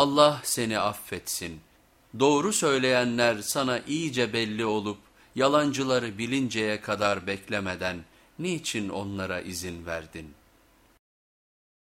Allah seni affetsin. Doğru söyleyenler sana iyice belli olup yalancıları bilinceye kadar beklemeden niçin onlara izin verdin?''